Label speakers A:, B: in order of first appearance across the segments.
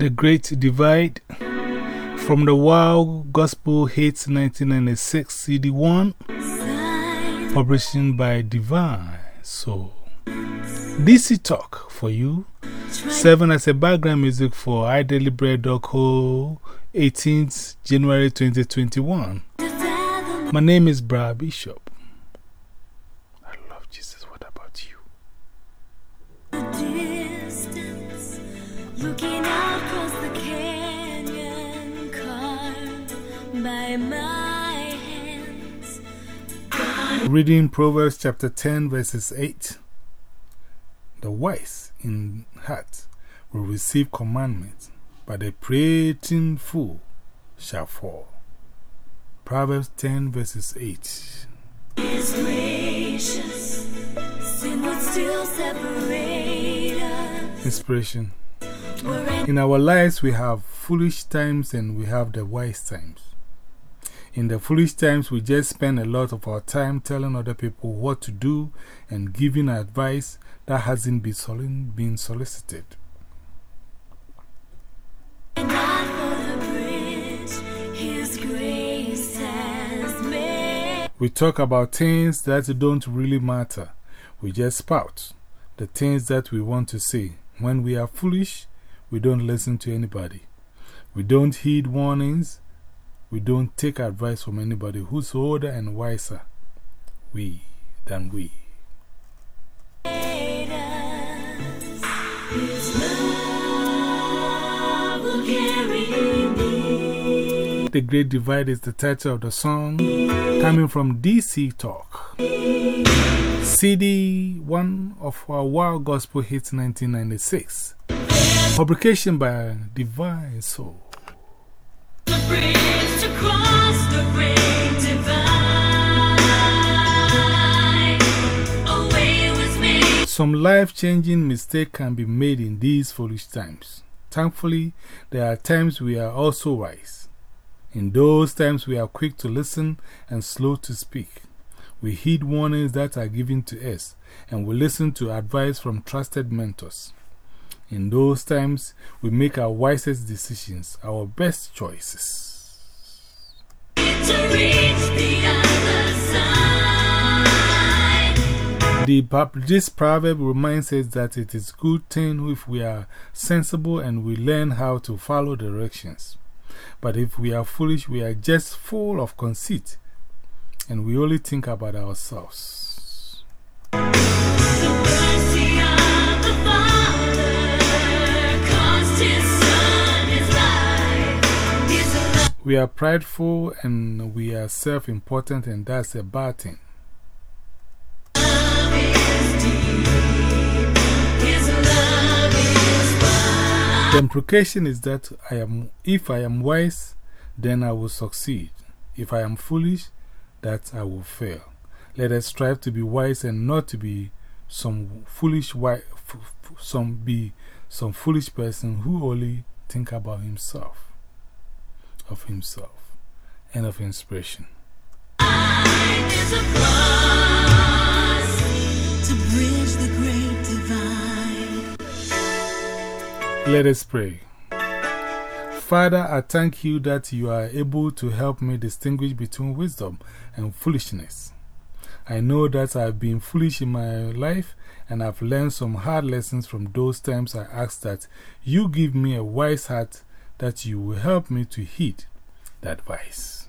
A: The Great Divide from the Wow Gospel Hits 1996 CD1, published by Divine Soul. DC Talk for you. Seven as a background music for iDailyBread.co 18th January 2021. My name is Brad Bishop. Reading Proverbs chapter 10, verses 8. The wise in heart will receive commandments, but the prating fool shall fall. Proverbs 10, verses 8.
B: Is gracious, sin would still separate us.
A: Inspiration. In our lives, we have foolish times and we have the wise times. In the foolish times, we just spend a lot of our time telling other people what to do and giving advice that hasn't been, soli- been solicited. We talk about things that don't really matter. We just spout the things that we want to say. When we are foolish, we don't listen to anybody. We don't heed warnings. We don't take advice from anybody who's older and wiser we than we. The Great Divide is the title of the song coming from DC Talk. CD 1 of our Wow Gospel Hits 1996. Publication by Divine Soul. Some life changing mistakes can be made in these foolish times. Thankfully, there are times we are also wise. In those times, we are quick to listen and slow to speak. We heed warnings that are given to us, and we listen to advice from trusted mentors. In those times, we make our wisest decisions, our best choices.
B: to reach the other.
A: The, this proverb reminds us that it is good thing if we are sensible and we learn how to follow directions. But if we are foolish, we are just full of conceit and we only think about ourselves. We are prideful and we are self important, and that's a bad thing. The implication is that I am, if I am wise, then I will succeed. If I am foolish, that I will fail. Let us strive to be wise and not to be some foolish, some, be some foolish person who only think about himself, of himself, and of inspiration.
B: There's a cross to bridge the great divide.
A: Let us pray. Father, I thank you that you are able to help me distinguish between wisdom and foolishness. I know that I've been foolish in my life and I've learned some hard lessons from those times I ask that you give me a wise heart that you will help me to heed the advice.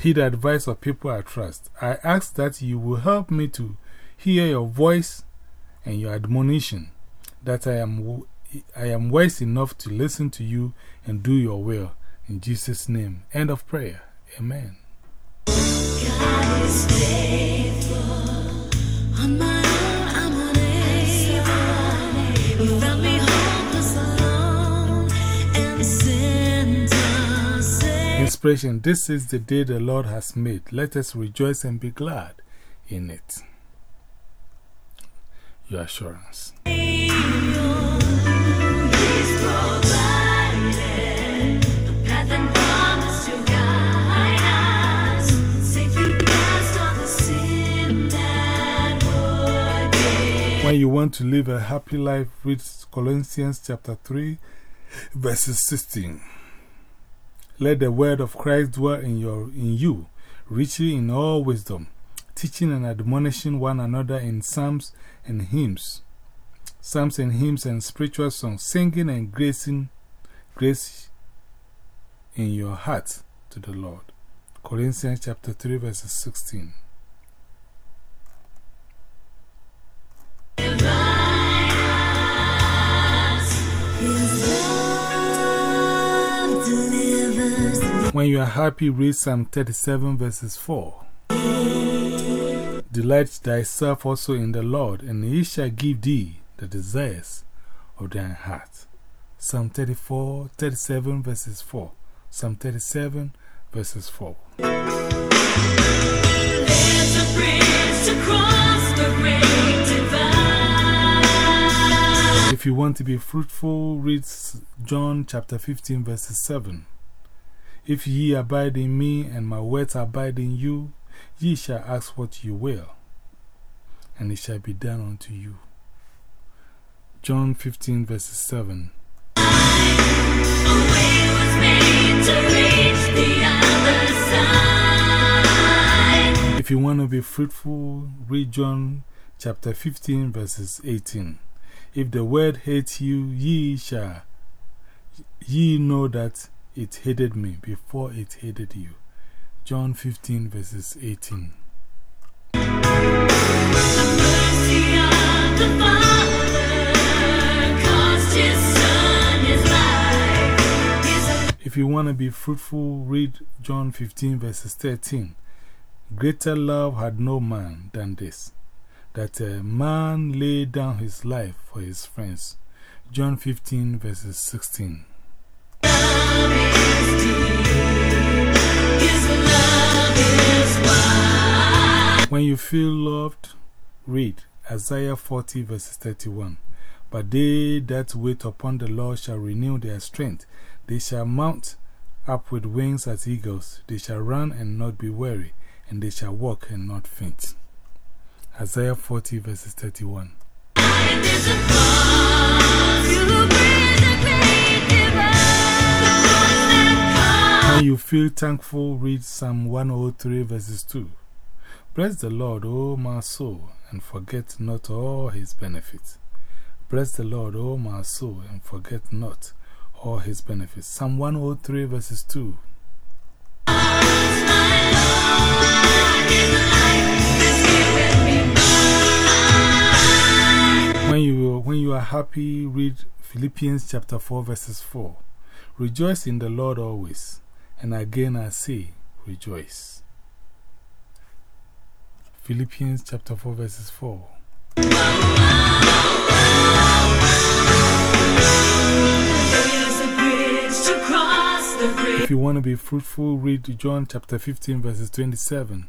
A: Heed the advice of people I trust. I ask that you will help me to hear your voice and your admonition, that I am, I am wise enough to listen to you and do your will. In Jesus' name. End of prayer. Amen.
B: God is faithful.
A: Inspiration This is the day the Lord has made. Let us rejoice and be glad in it. Your assurance. When you want to live a happy life, read Colossians chapter 3, verses 16. Let the word of Christ dwell in, your, in you, richly in all wisdom, teaching and admonishing one another in psalms and hymns, psalms and hymns and spiritual songs, singing and gracing grace in your heart to the Lord. Colossians chapter 3, verses 16. When you are happy, read Psalm 37, verses 4. Delight thyself also in the Lord, and he shall give thee the desires of thine heart. Psalm 34, 37, verses 4. Psalm 37, verses 4.
B: There's a bridge to cross the great divide.
A: If you want to be fruitful, read John chapter 15, verses 7. If ye abide in me, and my words abide in you, ye shall ask what ye will, and it shall be done unto you. John 15, verses 7.
B: A way was made to reach the other side.
A: If you want to be fruitful, read John chapter 15, verses 18. If the word hates you, ye shall, ye know that it hated me before it hated you. John 15, verses 18.
B: Mercy of the Father caused His Son, His life, His
A: If you want to be fruitful, read John 15, verses 13. Greater love had no man than this, that a man lay down his life for his friends. John 15, verses 16. When you feel loved, read Isaiah 40, verses 31. But they that wait upon the Lord shall renew their strength. They shall mount up with wings as eagles. They shall run and not be weary, and they shall walk and not faint. Isaiah 40, verses 31. When you feel thankful, read Psalm 103, verses 2. Bless the Lord, O my soul, and forget not all his benefits. Bless the Lord, O my soul, and forget not all his benefits. Psalm 103, verses 2. When you, when you are happy, read Philippians chapter 4, verses 4. Rejoice in the Lord always. And again I say, rejoice. Philippians chapter 4, verses 4.
B: There's a bridge to cross the great
A: If you want to be fruitful, read John chapter 15, verses 27.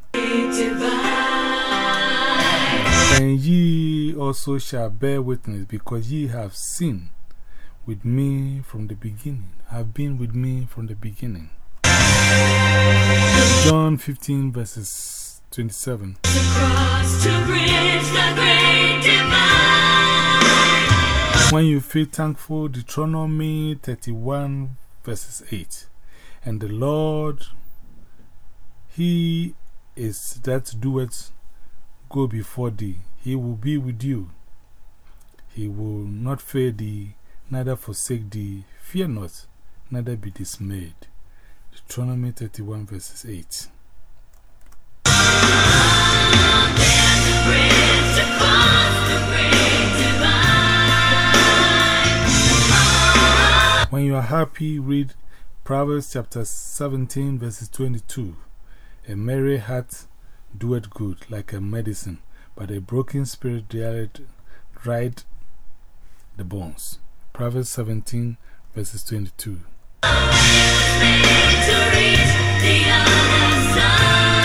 A: And ye also shall bear witness, because ye have seen with me from the beginning, have been with me from the beginning. John 15, verses 27.
B: To cross to bridge the great divide.
A: When you feel thankful, Deuteronomy 31, verses 8. And the Lord, He is that doeth go before thee. He will be with you. He will not fail thee, neither forsake thee. Fear not, neither be dismayed. Deuteronomy 31, verses 8.
B: There's a bridge to cross the great divide.
A: When you are happy, read Proverbs chapter 17, verses 22. A merry heart doeth good, like a medicine, but a broken spirit dried the bones. Proverbs 17, verses 22.
B: To reach the other side.